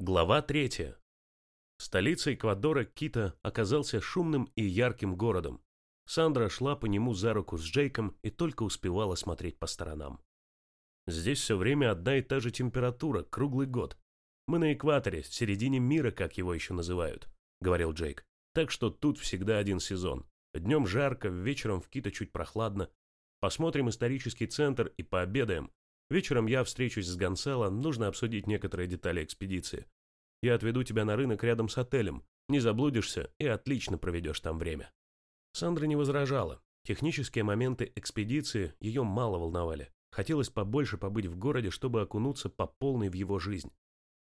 Глава третья. Столица Эквадора Кита оказался шумным и ярким городом. Сандра шла по нему за руку с Джейком и только успевала смотреть по сторонам. Здесь все время одна и та же температура, круглый год. Мы на экваторе, в середине мира, как его еще называют, говорил Джейк. Так что тут всегда один сезон. Днем жарко, вечером в Кита чуть прохладно. Посмотрим исторический центр и пообедаем, Вечером я встречусь с Гонсало, нужно обсудить некоторые детали экспедиции. Я отведу тебя на рынок рядом с отелем. Не заблудишься и отлично проведешь там время». Сандра не возражала. Технические моменты экспедиции ее мало волновали. Хотелось побольше побыть в городе, чтобы окунуться по полной в его жизнь.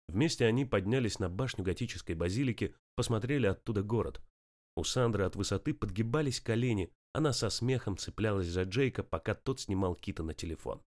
Вместе они поднялись на башню готической базилики, посмотрели оттуда город. У Сандры от высоты подгибались колени, она со смехом цеплялась за Джейка, пока тот снимал Кита на телефон.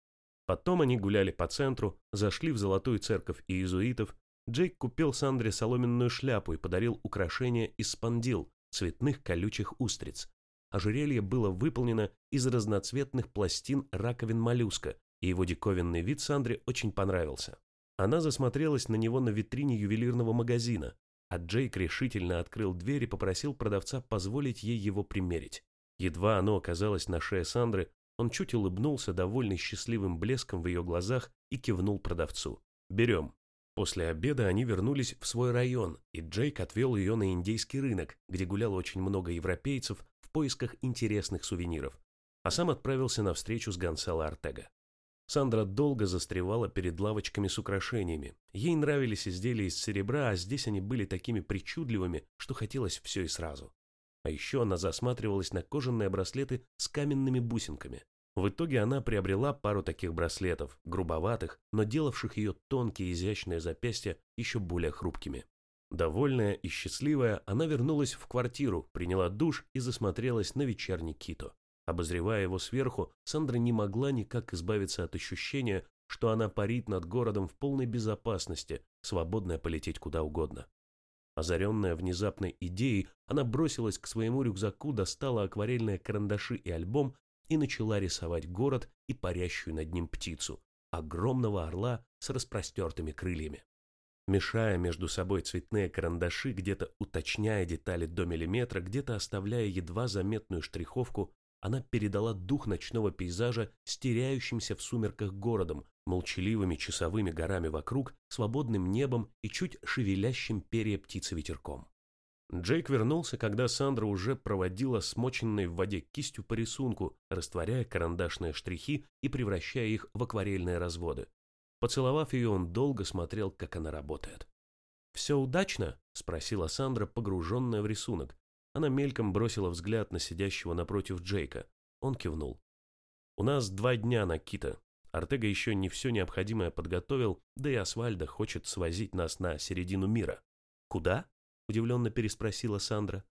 Потом они гуляли по центру, зашли в Золотую церковь иезуитов. Джейк купил Сандре соломенную шляпу и подарил украшение из спандил, цветных колючих устриц. Ожерелье было выполнено из разноцветных пластин раковин моллюска, и его диковинный вид Сандре очень понравился. Она засмотрелась на него на витрине ювелирного магазина, а Джейк решительно открыл дверь и попросил продавца позволить ей его примерить. Едва оно оказалось на шее Сандры, он чуть улыбнулся, довольный счастливым блеском в ее глазах, и кивнул продавцу. «Берем». После обеда они вернулись в свой район, и Джейк отвел ее на индейский рынок, где гуляло очень много европейцев в поисках интересных сувениров, а сам отправился на встречу с Гонсало Артега. Сандра долго застревала перед лавочками с украшениями. Ей нравились изделия из серебра, а здесь они были такими причудливыми, что хотелось все и сразу. А еще она засматривалась на кожаные браслеты с каменными бусинками. В итоге она приобрела пару таких браслетов, грубоватых, но делавших ее тонкие изящные запястья еще более хрупкими. Довольная и счастливая, она вернулась в квартиру, приняла душ и засмотрелась на вечерний Кито. Обозревая его сверху, Сандра не могла никак избавиться от ощущения, что она парит над городом в полной безопасности, свободная полететь куда угодно. Озаренная внезапной идеей, она бросилась к своему рюкзаку, достала акварельные карандаши и альбом и начала рисовать город и парящую над ним птицу, огромного орла с распростертыми крыльями. Мешая между собой цветные карандаши, где-то уточняя детали до миллиметра, где-то оставляя едва заметную штриховку, она передала дух ночного пейзажа с в сумерках городом, молчаливыми часовыми горами вокруг, свободным небом и чуть шевелящим перья птицы ветерком. Джейк вернулся, когда Сандра уже проводила смоченной в воде кистью по рисунку, растворяя карандашные штрихи и превращая их в акварельные разводы. Поцеловав ее, он долго смотрел, как она работает. «Все удачно?» – спросила Сандра, погруженная в рисунок. Она мельком бросила взгляд на сидящего напротив Джейка. Он кивнул. «У нас два дня на Кита. Артега еще не все необходимое подготовил, да и Асвальда хочет свозить нас на середину мира». «Куда?» – удивленно переспросила Сандра.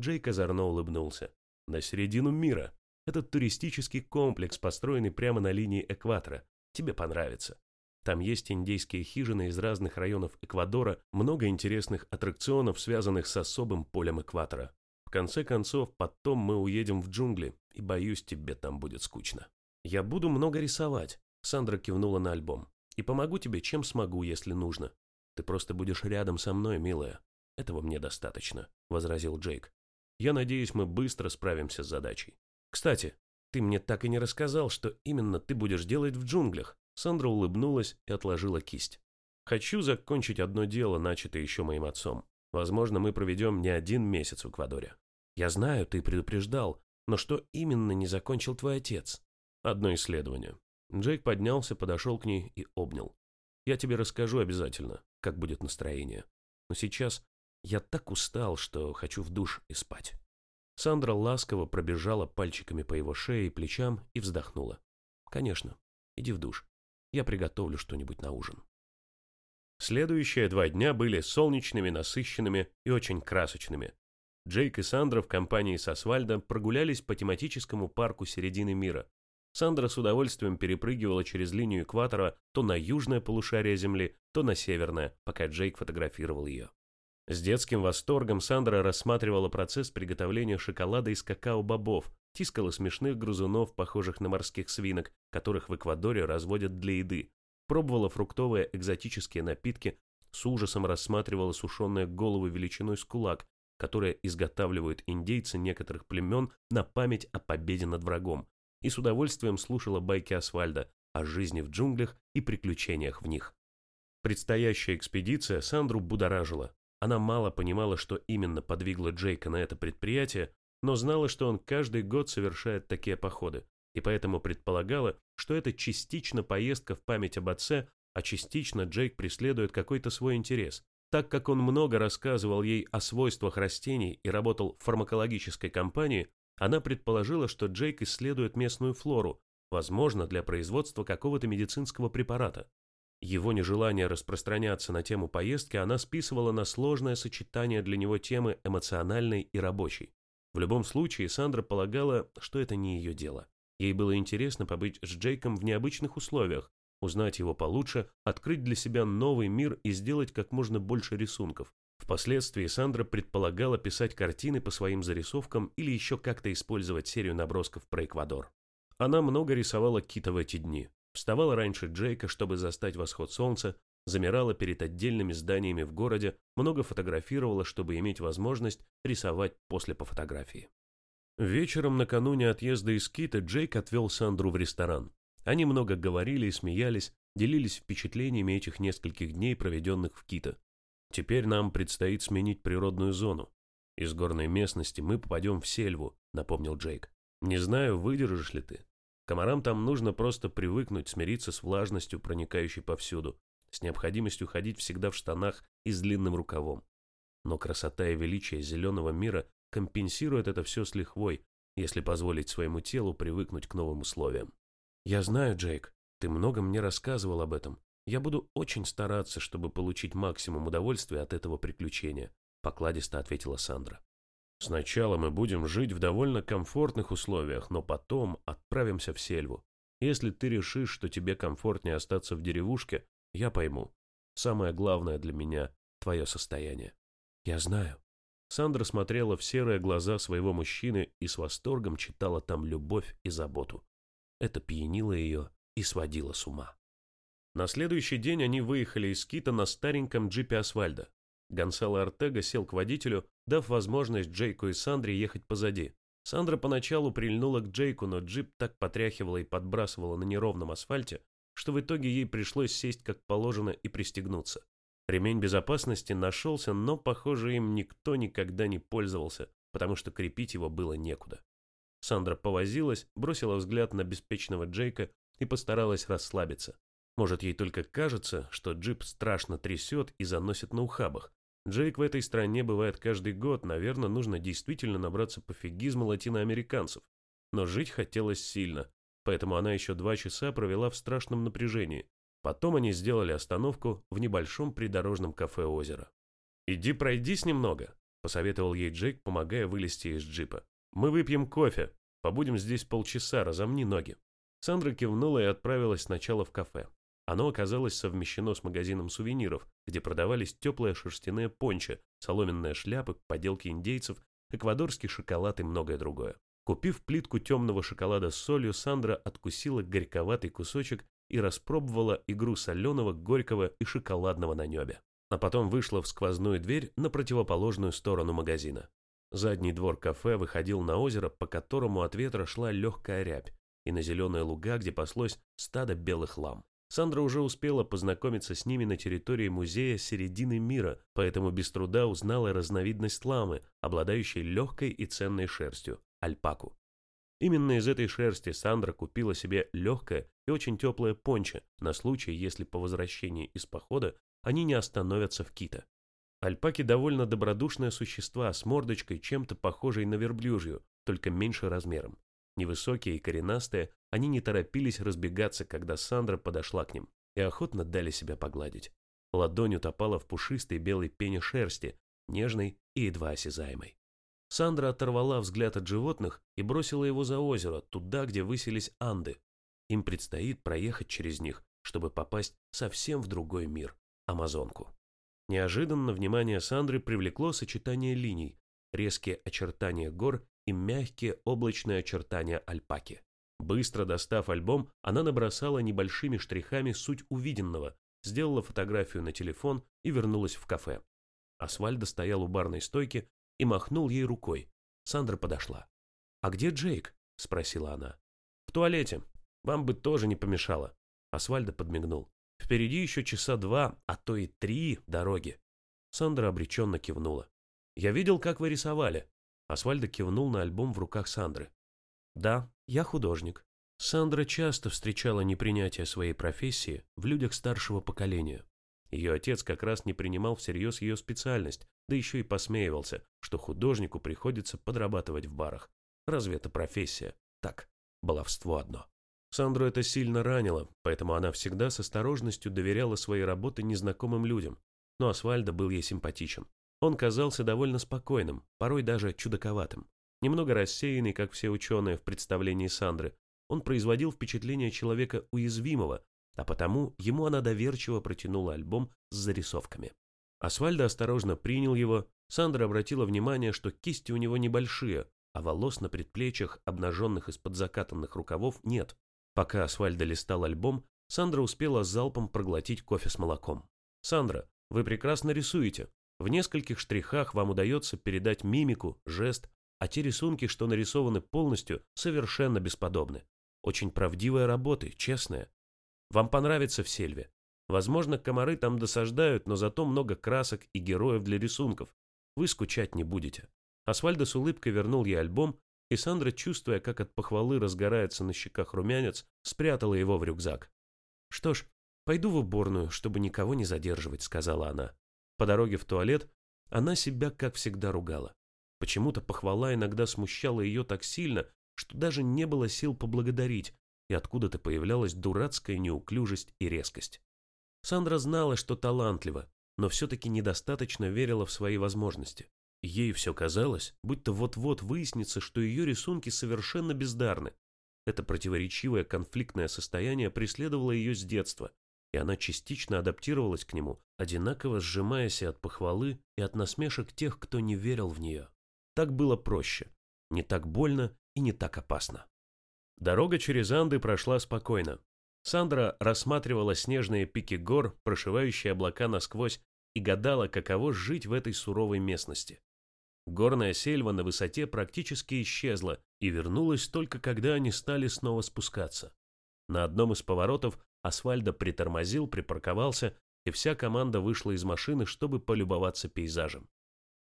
Джейк озорно улыбнулся. «На середину мира. Этот туристический комплекс, построенный прямо на линии экватора. Тебе понравится. Там есть индейские хижины из разных районов Эквадора, много интересных аттракционов, связанных с особым полем экватора конце концов, потом мы уедем в джунгли, и, боюсь, тебе там будет скучно. Я буду много рисовать, Сандра кивнула на альбом. И помогу тебе, чем смогу, если нужно. Ты просто будешь рядом со мной, милая. Этого мне достаточно, возразил Джейк. Я надеюсь, мы быстро справимся с задачей. Кстати, ты мне так и не рассказал, что именно ты будешь делать в джунглях. Сандра улыбнулась и отложила кисть. Хочу закончить одно дело, начатое еще моим отцом. Возможно, мы проведем не один месяц в Эквадоре. Я знаю, ты предупреждал, но что именно не закончил твой отец? Одно исследование. Джейк поднялся, подошел к ней и обнял. Я тебе расскажу обязательно, как будет настроение. Но сейчас я так устал, что хочу в душ и спать. Сандра ласково пробежала пальчиками по его шее и плечам и вздохнула. Конечно, иди в душ. Я приготовлю что-нибудь на ужин. Следующие два дня были солнечными, насыщенными и очень красочными. Джейк и Сандра в компании с Асвальдом прогулялись по тематическому парку середины мира. Сандра с удовольствием перепрыгивала через линию экватора то на южное полушарие Земли, то на северное, пока Джейк фотографировал ее. С детским восторгом Сандра рассматривала процесс приготовления шоколада из какао-бобов, тискала смешных грызунов, похожих на морских свинок, которых в Эквадоре разводят для еды, пробовала фруктовые экзотические напитки, с ужасом рассматривала сушеные головы величиной с кулак, которые изготавливают индейцы некоторых племен на память о победе над врагом, и с удовольствием слушала байки Асфальда о жизни в джунглях и приключениях в них. Предстоящая экспедиция Сандру будоражила. Она мало понимала, что именно подвигло Джейка на это предприятие, но знала, что он каждый год совершает такие походы, и поэтому предполагала, что это частично поездка в память об отце, а частично Джейк преследует какой-то свой интерес. Так как он много рассказывал ей о свойствах растений и работал в фармакологической компании, она предположила, что Джейк исследует местную флору, возможно, для производства какого-то медицинского препарата. Его нежелание распространяться на тему поездки она списывала на сложное сочетание для него темы эмоциональной и рабочей. В любом случае, Сандра полагала, что это не ее дело. Ей было интересно побыть с Джейком в необычных условиях, узнать его получше, открыть для себя новый мир и сделать как можно больше рисунков. Впоследствии Сандра предполагала писать картины по своим зарисовкам или еще как-то использовать серию набросков про Эквадор. Она много рисовала Кита в эти дни. Вставала раньше Джейка, чтобы застать восход солнца, замирала перед отдельными зданиями в городе, много фотографировала, чтобы иметь возможность рисовать после по фотографии. Вечером накануне отъезда из Кита Джейк отвел Сандру в ресторан. Они много говорили и смеялись, делились впечатлениями этих нескольких дней, проведенных в Кита. Теперь нам предстоит сменить природную зону. Из горной местности мы попадем в сельву, напомнил Джейк. Не знаю, выдержишь ли ты. Комарам там нужно просто привыкнуть, смириться с влажностью, проникающей повсюду, с необходимостью ходить всегда в штанах и с длинным рукавом. Но красота и величие зеленого мира компенсируют это все с лихвой, если позволить своему телу привыкнуть к новым условиям. «Я знаю, Джейк, ты много мне рассказывал об этом. Я буду очень стараться, чтобы получить максимум удовольствия от этого приключения», покладисто ответила Сандра. «Сначала мы будем жить в довольно комфортных условиях, но потом отправимся в сельву. Если ты решишь, что тебе комфортнее остаться в деревушке, я пойму. Самое главное для меня – твое состояние». «Я знаю». Сандра смотрела в серые глаза своего мужчины и с восторгом читала там любовь и заботу. Это пьянило ее и сводило с ума. На следующий день они выехали из Кита на стареньком джипе Асфальда. Гонсало Артега сел к водителю, дав возможность Джейку и Сандре ехать позади. Сандра поначалу прильнула к Джейку, но джип так потряхивала и подбрасывала на неровном асфальте, что в итоге ей пришлось сесть как положено и пристегнуться. Ремень безопасности нашелся, но, похоже, им никто никогда не пользовался, потому что крепить его было некуда. Сандра повозилась, бросила взгляд на беспечного Джейка и постаралась расслабиться. Может, ей только кажется, что джип страшно трясет и заносит на ухабах. Джейк в этой стране бывает каждый год, наверное, нужно действительно набраться пофигизма латиноамериканцев. Но жить хотелось сильно, поэтому она еще два часа провела в страшном напряжении. Потом они сделали остановку в небольшом придорожном кафе озера. «Иди пройдись немного», – посоветовал ей Джейк, помогая вылезти из джипа. «Мы выпьем кофе. Побудем здесь полчаса, разомни ноги». Сандра кивнула и отправилась сначала в кафе. Оно оказалось совмещено с магазином сувениров, где продавались теплые шерстяные пончо, соломенные шляпы, поделки индейцев, эквадорский шоколад и многое другое. Купив плитку темного шоколада с солью, Сандра откусила горьковатый кусочек и распробовала игру соленого, горького и шоколадного на небе. А потом вышла в сквозную дверь на противоположную сторону магазина. Задний двор кафе выходил на озеро, по которому от ветра шла легкая рябь, и на зеленые луга, где паслось стадо белых лам. Сандра уже успела познакомиться с ними на территории музея середины мира, поэтому без труда узнала разновидность ламы, обладающей легкой и ценной шерстью – альпаку. Именно из этой шерсти Сандра купила себе легкое и очень теплое пончо на случай, если по возвращении из похода они не остановятся в Кита. Альпаки довольно добродушные существа с мордочкой, чем-то похожей на верблюжью, только меньше размером. Невысокие и коренастые, они не торопились разбегаться, когда Сандра подошла к ним, и охотно дали себя погладить. Ладонь утопала в пушистой белой пене шерсти, нежной и едва осязаемой. Сандра оторвала взгляд от животных и бросила его за озеро, туда, где высились Анды. Им предстоит проехать через них, чтобы попасть совсем в другой мир – Амазонку. Неожиданно внимание Сандры привлекло сочетание линий, резкие очертания гор и мягкие облачные очертания альпаки. Быстро достав альбом, она набросала небольшими штрихами суть увиденного, сделала фотографию на телефон и вернулась в кафе. Асвальдо стоял у барной стойки и махнул ей рукой. Сандра подошла. «А где Джейк?» – спросила она. «В туалете. Вам бы тоже не помешало». Асвальдо подмигнул. «Впереди еще часа два, а то и три дороги». Сандра обреченно кивнула. «Я видел, как вы рисовали». Асвальдо кивнул на альбом в руках Сандры. «Да, я художник». Сандра часто встречала непринятие своей профессии в людях старшего поколения. Ее отец как раз не принимал всерьез ее специальность, да еще и посмеивался, что художнику приходится подрабатывать в барах. Разве это профессия? Так, баловство одно. Сандру это сильно ранило, поэтому она всегда с осторожностью доверяла своей работы незнакомым людям. Но Асфальдо был ей симпатичен. Он казался довольно спокойным, порой даже чудаковатым. Немного рассеянный, как все ученые в представлении Сандры, он производил впечатление человека уязвимого, а потому ему она доверчиво протянула альбом с зарисовками. Асфальдо осторожно принял его, Сандра обратила внимание, что кисти у него небольшие, а волос на предплечьях, обнаженных из-под закатанных рукавов, нет. Пока Асфальдо листал альбом, Сандра успела залпом проглотить кофе с молоком. «Сандра, вы прекрасно рисуете. В нескольких штрихах вам удается передать мимику, жест, а те рисунки, что нарисованы полностью, совершенно бесподобны. Очень правдивая работа, честная. Вам понравится в сельве. Возможно, комары там досаждают, но зато много красок и героев для рисунков. Вы скучать не будете. Асфальдо с улыбкой вернул ей альбом, и Сандра, чувствуя, как от похвалы разгорается на щеках румянец, спрятала его в рюкзак. «Что ж, пойду в уборную, чтобы никого не задерживать», — сказала она. По дороге в туалет она себя, как всегда, ругала. Почему-то похвала иногда смущала ее так сильно, что даже не было сил поблагодарить, и откуда-то появлялась дурацкая неуклюжесть и резкость. Сандра знала, что талантлива, но все-таки недостаточно верила в свои возможности. Ей все казалось, будто вот-вот выяснится, что ее рисунки совершенно бездарны. Это противоречивое конфликтное состояние преследовало ее с детства, и она частично адаптировалась к нему, одинаково сжимаясь и от похвалы, и от насмешек тех, кто не верил в нее. Так было проще, не так больно и не так опасно. Дорога через Анды прошла спокойно. Сандра рассматривала снежные пики гор, прошивающие облака насквозь, и гадала, каково жить в этой суровой местности. Горная сельва на высоте практически исчезла и вернулась только когда они стали снова спускаться. На одном из поворотов Асфальдо притормозил, припарковался, и вся команда вышла из машины, чтобы полюбоваться пейзажем.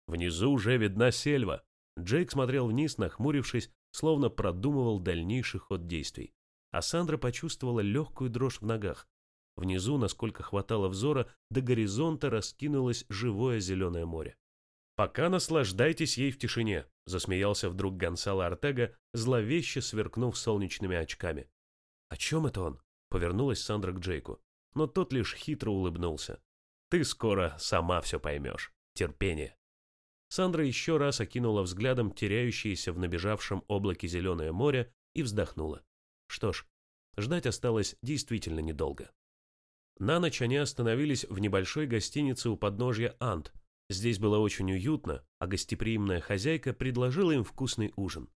Внизу уже видна сельва. Джейк смотрел вниз, нахмурившись, словно продумывал дальнейший ход действий. А Сандра почувствовала легкую дрожь в ногах. Внизу, насколько хватало взора, до горизонта раскинулось живое зеленое море. «Пока наслаждайтесь ей в тишине», — засмеялся вдруг Гонсало Артега, зловеще сверкнув солнечными очками. «О чем это он?» — повернулась Сандра к Джейку. Но тот лишь хитро улыбнулся. «Ты скоро сама все поймешь. Терпение». Сандра еще раз окинула взглядом теряющееся в набежавшем облаке зеленое море и вздохнула. Что ж, ждать осталось действительно недолго. На ночь они остановились в небольшой гостинице у подножья Ант. Здесь было очень уютно, а гостеприимная хозяйка предложила им вкусный ужин.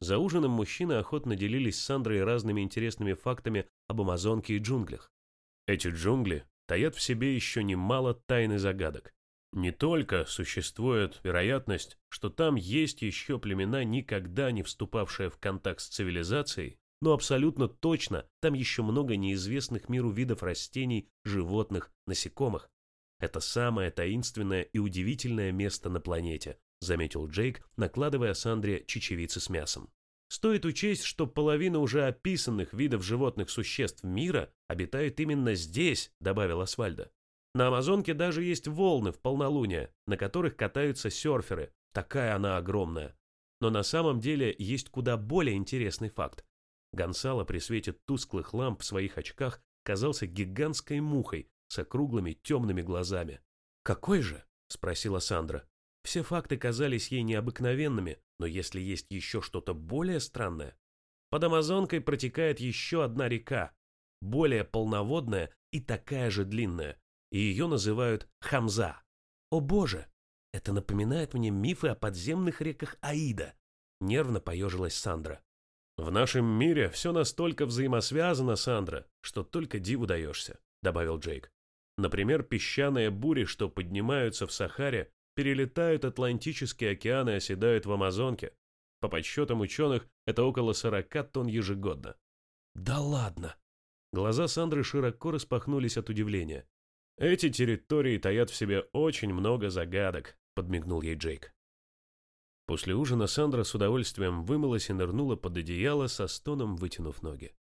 За ужином мужчины охотно делились с Сандрой разными интересными фактами об Амазонке и джунглях. Эти джунгли таят в себе еще немало тайн загадок. Не только существует вероятность, что там есть еще племена, никогда не вступавшие в контакт с цивилизацией, но абсолютно точно там еще много неизвестных миру видов растений, животных, насекомых. Это самое таинственное и удивительное место на планете, заметил Джейк, накладывая Сандре чечевицы с мясом. Стоит учесть, что половина уже описанных видов животных существ мира обитают именно здесь, добавил Асфальдо. На Амазонке даже есть волны в полнолуние, на которых катаются серферы. Такая она огромная. Но на самом деле есть куда более интересный факт. Гонсало при свете тусклых ламп в своих очках казался гигантской мухой с округлыми темными глазами. «Какой же?» – спросила Сандра. Все факты казались ей необыкновенными, но если есть еще что-то более странное... Под Амазонкой протекает еще одна река, более полноводная и такая же длинная, и ее называют Хамза. О боже, это напоминает мне мифы о подземных реках Аида, нервно поежилась Сандра. В нашем мире все настолько взаимосвязано, Сандра, что только диву даешься, добавил Джейк. Например, песчаные бури, что поднимаются в Сахаре, перелетают Атлантический океан и оседают в Амазонке. По подсчетам ученых, это около 40 тонн ежегодно. Да ладно. Глаза Сандры широко распахнулись от удивления. Эти территории таят в себе очень много загадок, подмигнул ей Джейк. После ужина Сандра с удовольствием вымылась и нырнула под одеяло со стоном, вытянув ноги.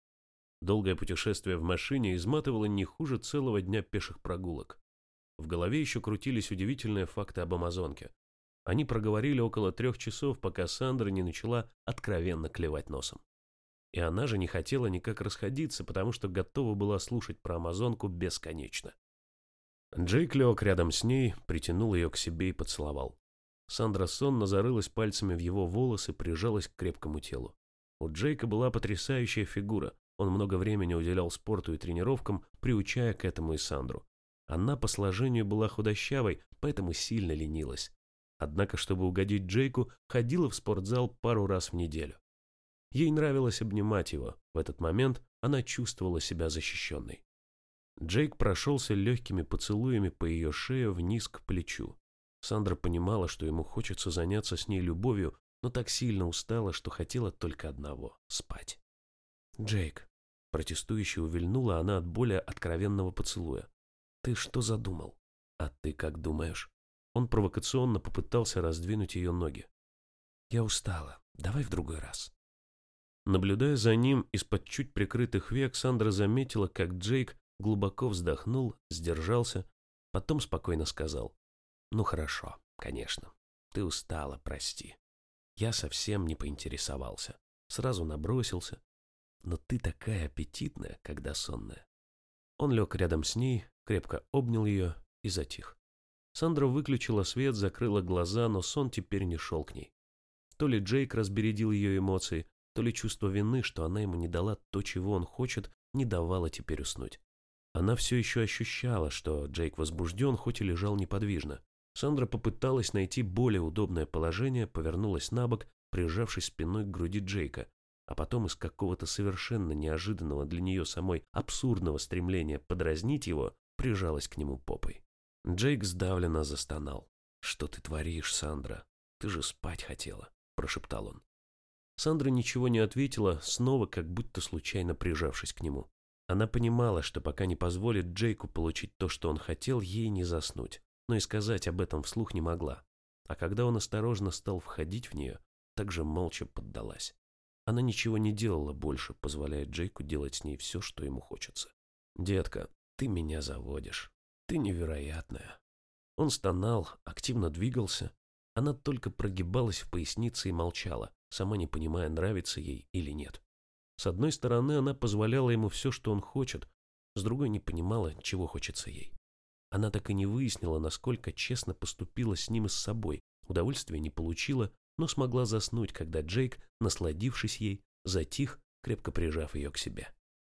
Долгое путешествие в машине изматывало не хуже целого дня пеших прогулок. В голове еще крутились удивительные факты об Амазонке. Они проговорили около трех часов, пока Сандра не начала откровенно клевать носом. И она же не хотела никак расходиться, потому что готова была слушать про Амазонку бесконечно. Джейк лег рядом с ней, притянул ее к себе и поцеловал. Сандра сонно зарылась пальцами в его волосы, прижалась к крепкому телу. У Джейка была потрясающая фигура. Он много времени уделял спорту и тренировкам, приучая к этому и Сандру. Она по сложению была худощавой, поэтому сильно ленилась. Однако, чтобы угодить Джейку, ходила в спортзал пару раз в неделю. Ей нравилось обнимать его. В этот момент она чувствовала себя защищенной. Джейк прошелся легкими поцелуями по ее шее вниз к плечу. Сандра понимала, что ему хочется заняться с ней любовью, но так сильно устала, что хотела только одного – спать. «Джейк», – протестующе увильнула она от более откровенного поцелуя. «Ты что задумал?» «А ты как думаешь?» Он провокационно попытался раздвинуть ее ноги. «Я устала. Давай в другой раз». Наблюдая за ним из-под чуть прикрытых век, Сандра заметила, как Джейк глубоко вздохнул, сдержался, потом спокойно сказал. Ну хорошо, конечно. Ты устала, прости. Я совсем не поинтересовался. Сразу набросился. Но ты такая аппетитная, когда сонная. Он лег рядом с ней, крепко обнял ее и затих. Сандра выключила свет, закрыла глаза, но сон теперь не шел к ней. То ли Джейк разбередил ее эмоции, то ли чувство вины, что она ему не дала то, чего он хочет, не давало теперь уснуть. Она все еще ощущала, что Джейк возбужден, хоть и лежал неподвижно. Сандра попыталась найти более удобное положение, повернулась на бок, прижавшись спиной к груди Джейка, а потом из какого-то совершенно неожиданного для нее самой абсурдного стремления подразнить его, прижалась к нему попой. Джейк сдавленно застонал. «Что ты творишь, Сандра? Ты же спать хотела», – прошептал он. Сандра ничего не ответила, снова как будто случайно прижавшись к нему. Она понимала, что пока не позволит Джейку получить то, что он хотел, ей не заснуть но и сказать об этом вслух не могла. А когда он осторожно стал входить в нее, также молча поддалась. Она ничего не делала больше, позволяя Джейку делать с ней все, что ему хочется. «Детка, ты меня заводишь. Ты невероятная». Он стонал, активно двигался. Она только прогибалась в пояснице и молчала, сама не понимая, нравится ей или нет. С одной стороны, она позволяла ему все, что он хочет, с другой не понимала, чего хочется ей. Она так и не выяснила, насколько честно поступила с ним и с собой. Удовольствия не получила, но смогла заснуть, когда Джейк, насладившись ей, затих, крепко прижав ее к себе.